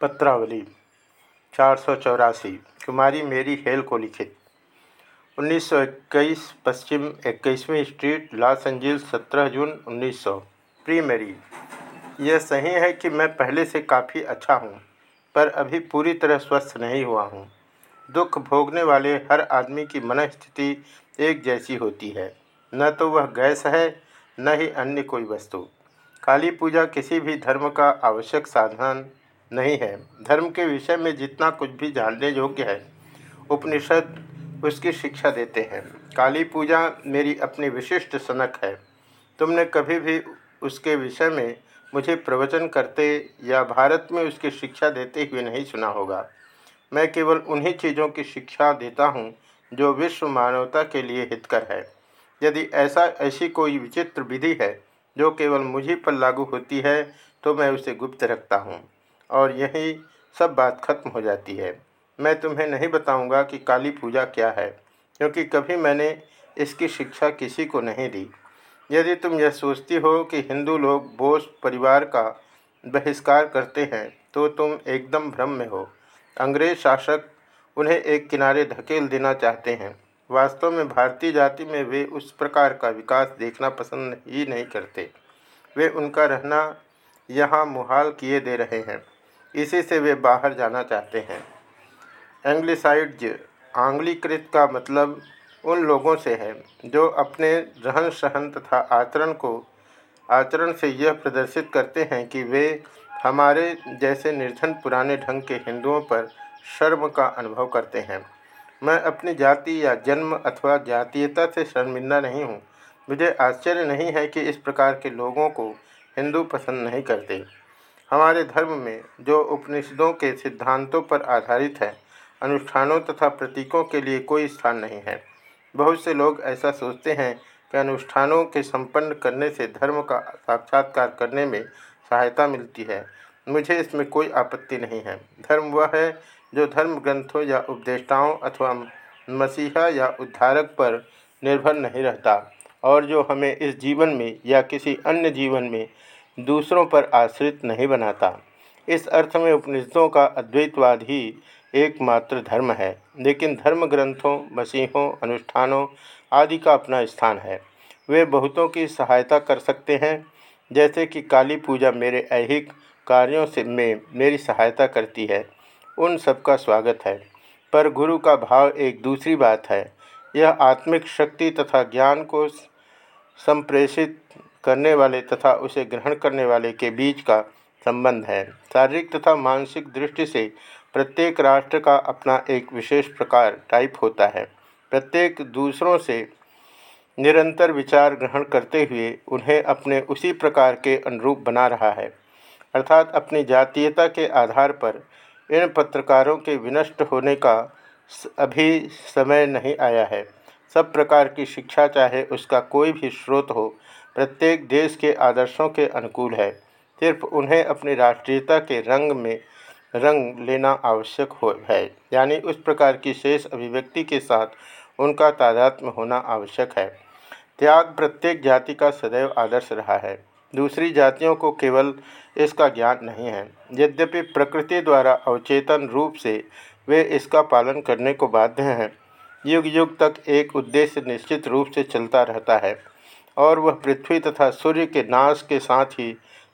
पत्रावली, चार सौ चौरासी, कुमारी मेरी हेल को लिखित 1921 पश्चिम इक्कीसवीं स्ट्रीट, लॉस एंजल्स 17 जून 1900 प्री मेरी, यह सही है कि मैं पहले से काफ़ी अच्छा हूँ, पर अभी पूरी तरह स्वस्थ नहीं हुआ हूँ। दुख भोगने वाले हर आदमी की मनस्थिति एक जैसी होती है। न तो वह गैस है, न ही अन्य कोई वस्तु। काली पूजा किसी भी धर्म का आवश्यक साधन नहीं है। धर्म के विषय में जितना कुछ भी जानने योग्य है, उपनिषद उसकी शिक्षा देते हैं। काली पूजा मेरी अपनी विशिष्ट सनक है। तुमने कभी भी उसके विषय में मुझे प्रवचन करते या भारत में उसकी शिक्षा देते हुए नहीं सुना होगा। मैं केवल उन्हीं चीज़ों की शिक्षा देता हूँ, जो विश्व मानवता के लिए हितकर है। यदि ऐसा, ऐसी कोई विचित्र विधि है, जो केवल मुझी पर लागू होती है तो मैं उसे गुप्त रखता हूँ। और यही सब बात खत्म हो जाती है। मैं तुम्हें नहीं बताऊँगा कि काली पूजा क्या है, क्योंकि कभी मैंने इसकी शिक्षा किसी को नहीं दी। यदि तुम यह सोचती हो कि हिंदू लोग बोस परिवार का बहिष्कार करते हैं तो तुम एकदम भ्रम में हो। अंग्रेज़ शासक उन्हें एक किनारे धकेल देना चाहते हैं। वास्तव में भारतीय जाति में वे उस प्रकार का विकास देखना पसंद ही नहीं करते। वे उनका रहना यहाँ मुहाल किए दे रहे हैं। इसी से वे बाहर जाना चाहते हैं। एंग्लिसाइड्स आंग्लीकृत का मतलब उन लोगों से है, जो अपने रहन सहन तथा आचरण को, आचरण से यह प्रदर्शित करते हैं कि वे हमारे जैसे निर्धन पुराने ढंग के हिंदुओं पर शर्म का अनुभव करते हैं। मैं अपनी जाति या जन्म अथवा जातीयता से शर्मिंदा नहीं हूँ। मुझे आश्चर्य नहीं है कि इस प्रकार के लोगों को हिंदू पसंद नहीं करते। हमारे धर्म में जो उपनिषदों के सिद्धांतों पर आधारित है, अनुष्ठानों तथा प्रतीकों के लिए कोई स्थान नहीं है। बहुत से लोग ऐसा सोचते हैं कि अनुष्ठानों के संपन्न करने से धर्म का साक्षात्कार करने में सहायता मिलती है। मुझे इसमें कोई आपत्ति नहीं है। धर्म वह है जो धर्म ग्रंथों या उपदेष्टाओं अथवा मसीहा या उद्धारक पर निर्भर नहीं रहता और जो हमें इस जीवन में या किसी अन्य जीवन में दूसरों पर आश्रित नहीं बनाता। इस अर्थ में उपनिषदों का अद्वैतवाद ही एकमात्र धर्म है, लेकिन धर्म ग्रंथों मसीहों, अनुष्ठानों आदि का अपना स्थान है। वे बहुतों की सहायता कर सकते हैं, जैसे कि काली पूजा मेरे ऐहिक कार्यों से में मेरी सहायता करती है। उन सबका स्वागत है। पर गुरु का भाव एक दूसरी बात है। यह आत्मिक शक्ति तथा ज्ञान को संप्रेषित करने वाले तथा उसे ग्रहण करने वाले के बीच का संबंध है। शारीरिक तथा मानसिक दृष्टि से प्रत्येक राष्ट्र का अपना एक विशेष प्रकार टाइप होता है। प्रत्येक दूसरों से निरंतर विचार ग्रहण करते हुए उन्हें अपने उसी प्रकार के अनुरूप बना रहा है। अर्थात अपनी जातीयता के आधार पर इन पत्रकारों के विनष्ट होने का अभी समय नहीं आया है। सब प्रकार की शिक्षा चाहे उसका कोई भी स्रोत हो प्रत्येक देश के आदर्शों के अनुकूल है। सिर्फ़ उन्हें अपनी राष्ट्रीयता के रंग में रंग लेना आवश्यक हो, है। यानी उस प्रकार की शेष अभिव्यक्ति के साथ उनका तादात्म्य होना आवश्यक है। त्याग प्रत्येक जाति का सदैव आदर्श रहा है। दूसरी जातियों को केवल इसका ज्ञान नहीं है। यद्यपि प्रकृति द्वारा अवचेतन रूप से वे इसका पालन करने को बाध्य हैं युग युग तक एक उद्देश्य निश्चित रूप से चलता रहता है। और वह पृथ्वी तथा सूर्य के नाश के साथ ही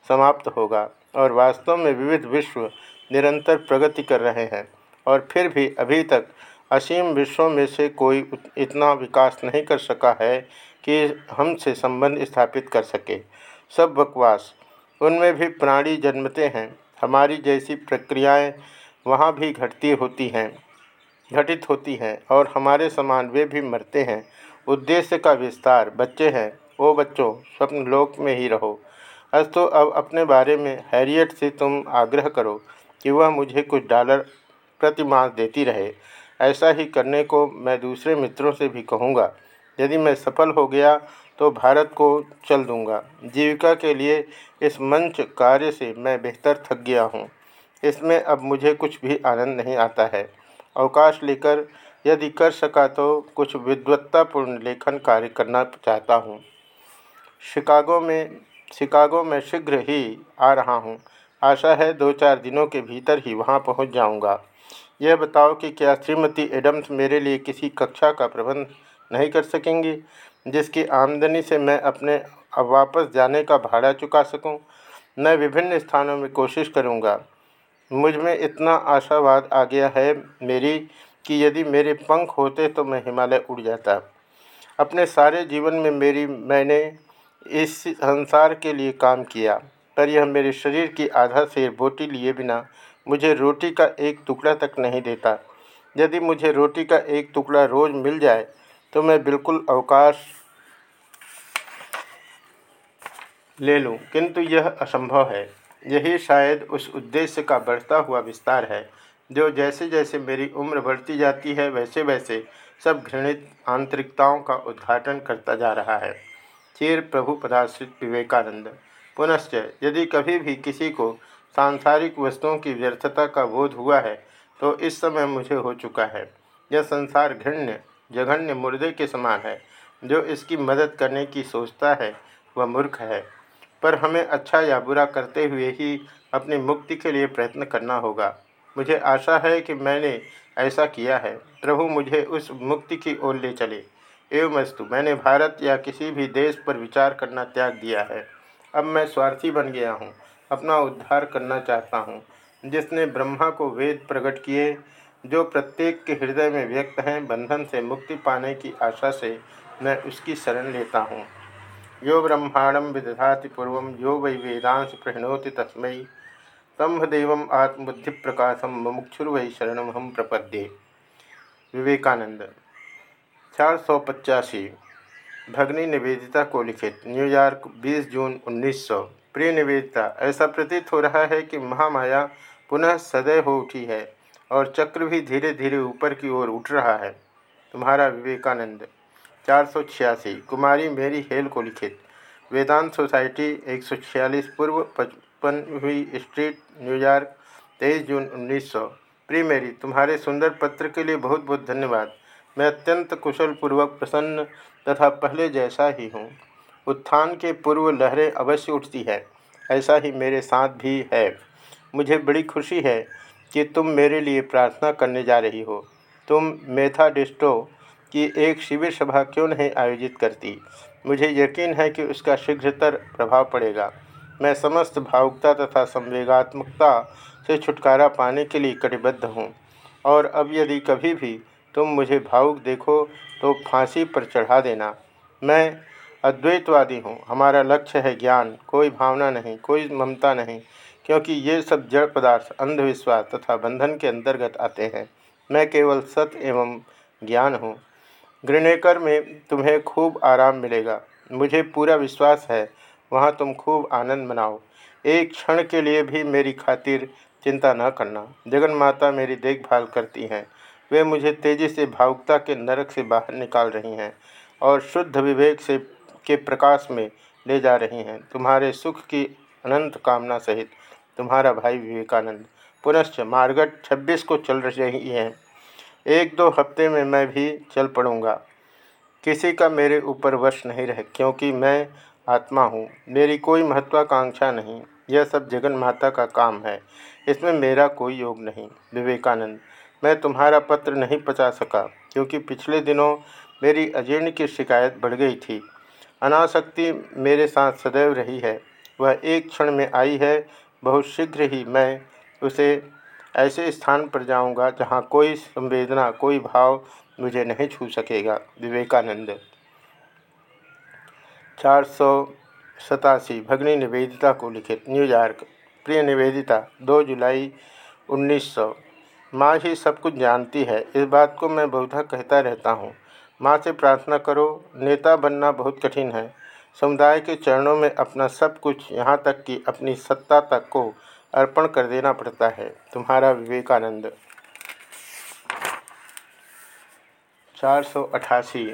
समाप्त होगा और वास्तव में विविध विश्व निरंतर प्रगति कर रहे हैं और फिर भी अभी तक असीम विश्वों में से कोई इतना विकास नहीं कर सका है कि हमसे संबंध स्थापित कर सके। सब बकवास। उनमें भी प्राणी जन्मते हैं। हमारी जैसी प्रक्रियाएँ वहाँ भी घटती होती हैं, घटित होती हैं और हमारे समान वे भी मरते हैं। उद्देश्य का विस्तार। बच्चे हैं। ओ बच्चों, स्वप्न लोक में ही रहो। अस तो अब अपने बारे में हैरियट से तुम आग्रह करो कि वह मुझे कुछ डॉलर प्रति मास देती रहे। ऐसा ही करने को मैं दूसरे मित्रों से भी कहूँगा। यदि मैं सफल हो गया तो भारत को चल दूँगा। जीविका के लिए इस मंच कार्य से मैं बेहतर थक गया हूँ। इसमें अब मुझे कुछ भी आनंद नहीं आता है। अवकाश लेकर यदि कर सका तो कुछ विद्वत्तापूर्ण लेखन कार्य करना चाहता हूँ। शिकागो में शिकागो में शीघ्र ही आ रहा हूँ आशा है दो चार दिनों के भीतर ही वहाँ पहुँच जाऊँगा यह बताओ कि क्या श्रीमती एडम्स मेरे लिए किसी कक्षा का प्रबंध नहीं कर सकेंगी, जिसकी आमदनी से मैं अपने वापस जाने का भाड़ा चुका सकूँ? मैं विभिन्न स्थानों में कोशिश करूँगा। मुझमें इतना आशावाद आ गया है मेरी कि यदि मेरे पंख होते तो मैं हिमालय उड़ जाता अपने सारे जीवन में मेरी मैंने इस संसार के लिए काम किया, पर यह मेरे शरीर की आधा से बोटी लिए बिना मुझे रोटी का एक टुकड़ा तक नहीं देता। यदि मुझे रोटी का एक टुकड़ा रोज़ मिल जाए तो मैं बिल्कुल अवकाश ले लूँ, किंतु यह असंभव है। यही शायद उस उद्देश्य का बढ़ता हुआ विस्तार है, जो जैसे जैसे मेरी उम्र बढ़ती जाती है वैसे वैसे सब घृणित आंतरिकताओं का उद्घाटन करता जा रहा है। चीर प्रभु पदाश्रित विवेकानंद। पुनश्च, यदि कभी भी किसी को सांसारिक वस्तुओं की व्यर्थता का बोध हुआ है तो इस समय मुझे हो चुका है। यह संसार घृण्य, जघन्य मुर्दे के समान है। जो इसकी मदद करने की सोचता है, वह मूर्ख है। पर हमें अच्छा या बुरा करते हुए ही अपनी मुक्ति के लिए प्रयत्न करना होगा। मुझे आशा है कि मैंने ऐसा किया है। प्रभु मुझे उस मुक्ति की ओर ले चले। एवं वस्तु मैंने भारत या किसी भी देश पर विचार करना त्याग दिया है। अब मैं स्वार्थी बन गया हूँ, अपना उद्धार करना चाहता हूँ। जिसने ब्रह्मा को वेद प्रकट किए, जो प्रत्येक के हृदय में व्यक्त हैं, बंधन से मुक्ति पाने की आशा से मैं उसकी शरण लेता हूँ। यो ब्रह्मांडम विदधाति पूर्व, यो वै वेदांश प्रणोति तस्म। स्तंभदेव आत्मबुद्धि प्रकाशम मुमुक्षुर्वै शरण हम प्रपद्ये। विवेकानंद। चार सौ पचासी। भगनी निवेदिता को लिखित न्यूयॉर्क 20 जून 1900 प्रिय निवेदिता, ऐसा प्रतीत हो रहा है कि महामाया पुनः सदैव हो उठी है और चक्र भी धीरे धीरे ऊपर की ओर उठ रहा है। तुम्हारा विवेकानंद, चार सौ छियासी। कुमारी मेरी हेल को लिखित, वेदांत सोसाइटी, एक सौ छियालीस पूर्व पचपनवीं स्ट्रीट न्यूयॉर्क तेईस जून उन्नीस सौ। प्रिय मेरी, तुम्हारे सुंदर पत्र के लिए बहुत बहुत धन्यवाद। मैं अत्यंत कुशल पूर्वक प्रसन्न तथा पहले जैसा ही हूँ। उत्थान के पूर्व लहरें अवश्य उठती है, ऐसा ही मेरे साथ भी है। मुझे बड़ी खुशी है कि तुम मेरे लिए प्रार्थना करने जा रही हो। तुम मेथाडिस्टो की एक शिविर सभा क्यों नहीं आयोजित करती? मुझे यकीन है कि उसका शीघ्रतर प्रभाव पड़ेगा। मैं समस्त भावुकता तथा संवेगात्मकता से छुटकारा पाने के लिए कटिबद्ध हूँ। और अब यदि कभी भी तुम मुझे भावुक देखो तो फांसी पर चढ़ा देना। मैं अद्वैतवादी हूँ, हमारा लक्ष्य है ज्ञान। कोई भावना नहीं, कोई ममता नहीं, क्योंकि ये सब जड़ पदार्थ, अंधविश्वास तथा बंधन के अंतर्गत आते हैं। मैं केवल सत्य एवं ज्ञान हूँ। गृणेकर में तुम्हें खूब आराम मिलेगा। मुझे पूरा विश्वास है, वहाँ तुम खूब आनंद मनाओ। एक क्षण के लिए भी मेरी खातिर चिंता न करना। जगन माता मेरी देखभाल करती हैं। वे मुझे तेज़ी से भावुकता के नरक से बाहर निकाल रही हैं और शुद्ध विवेक से के प्रकाश में ले जा रही हैं। तुम्हारे सुख की अनंत कामना सहित तुम्हारा भाई विवेकानंद। पुनश्च मार्गट 26 को चल रही हैं। एक दो हफ़्ते में मैं भी चल पड़ूँगा। किसी का मेरे ऊपर वश नहीं रहे, क्योंकि मैं आत्मा हूँ। मेरी कोई महत्वाकांक्षा नहीं। यह सब जगन माता का काम है। इसमें मेरा कोई योग नहीं। विवेकानंद मैं तुम्हारा पत्र नहीं पचा सका, क्योंकि पिछले दिनों मेरी अजीर्ण की शिकायत बढ़ गई थी। अनासक्ति मेरे साथ सदैव रही है। वह एक क्षण में आई है, बहुत शीघ्र ही मैं उसे ऐसे स्थान पर जाऊँगा जहाँ कोई संवेदना, कोई भाव मुझे नहीं छू सकेगा। विवेकानंद। चार सौ सतासी, भगनी निवेदिता को लिखित, न्यूयॉर्क। प्रिय निवेदिता, दो जुलाई उन्नीस सौ माँ ही सब कुछ जानती है। इस बात को मैं बहुधा कहता रहता हूँ। माँ से प्रार्थना करो, नेता बनना बहुत कठिन है। समुदाय के चरणों में अपना सब कुछ यहाँ तक कि अपनी सत्ता तक को अर्पण कर देना पड़ता है। तुम्हारा विवेकानंद। चार सौ अठासी।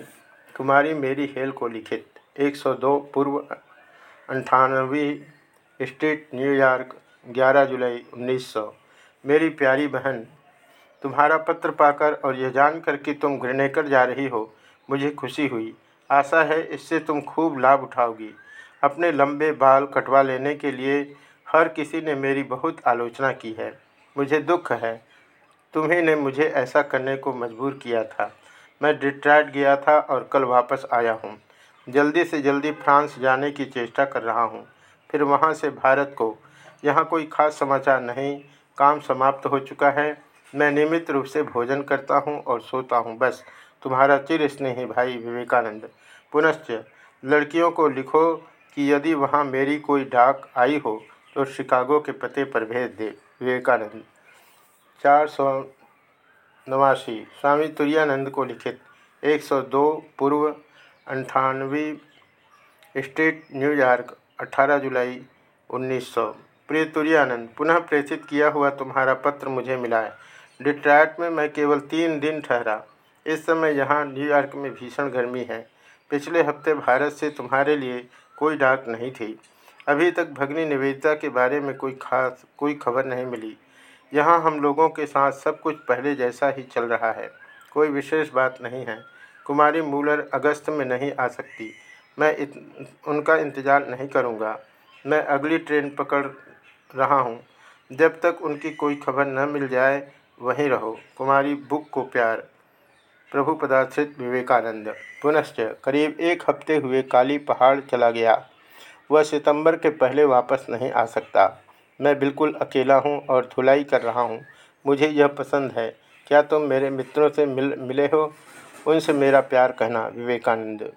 कुमारी मेरी हेल को लिखित। 102 पूर्व अंठानवी स्ट्रीट न्यूयॉर्क 11 जुलाई 1900 मेरी प्यारी बहन तुम्हारा पत्र पाकर और यह जानकर कि तुम गृहनेकर जा रही हो, मुझे खुशी हुई। आशा है इससे तुम खूब लाभ उठाओगी। अपने लंबे बाल कटवा लेने के लिए हर किसी ने मेरी बहुत आलोचना की है। मुझे दुख है। तुम्ही ने मुझे ऐसा करने को मजबूर किया था। मैं डिट्राइट गया था और कल वापस आया हूँ। जल्दी से जल्दी फ्रांस जाने की चेष्टा कर रहा हूँ। फिर वहाँ से भारत को। यहाँ कोई खास समाचार नहीं। काम समाप्त हो चुका है। मैं नियमित रूप से भोजन करता हूँ और सोता हूँ, बस। तुम्हारा चिर स्नेही भाई विवेकानंद। पुनश्च, लड़कियों को लिखो कि यदि वहाँ मेरी कोई डाक आई हो तो शिकागो के पते पर भेज दे, विवेकानंद। चार सौ नवासी, स्वामी तुरानंद को लिखित। 102 पूर्व अंठानवे स्ट्रीट न्यूयॉर्क 18 जुलाई 1900 प्रिय तुरानंद पुनः प्रेषित किया हुआ तुम्हारा पत्र मुझे मिला है। डिट्रैट में मैं केवल तीन दिन ठहरा। इस समय यहाँ न्यूयॉर्क में भीषण गर्मी है। पिछले हफ़्ते भारत से तुम्हारे लिए कोई डाक नहीं थी। अभी तक भगनी निवेदिता के बारे में कोई खास कोई खबर नहीं मिली। यहाँ हम लोगों के साथ सब कुछ पहले जैसा ही चल रहा है। कोई विशेष बात नहीं है। कुमारी मूलर अगस्त में नहीं आ सकती। मैं इत, उनका इंतज़ार नहीं करूँगा। मैं अगली ट्रेन पकड़ रहा हूँ। जब तक उनकी कोई खबर न मिल जाए वहीं रहो। कुमारी बुक को प्यार। प्रभु पदाश्रित विवेकानंद। पुनश्च करीब एक हफ़्ते हुए काली पहाड़ चला गया। वह सितंबर के पहले वापस नहीं आ सकता। मैं बिल्कुल अकेला हूँ और धुलाई कर रहा हूँ। मुझे यह पसंद है। क्या तुम मेरे मित्रों से मिल, मिले हो? उनसे मेरा प्यार कहना, विवेकानंद।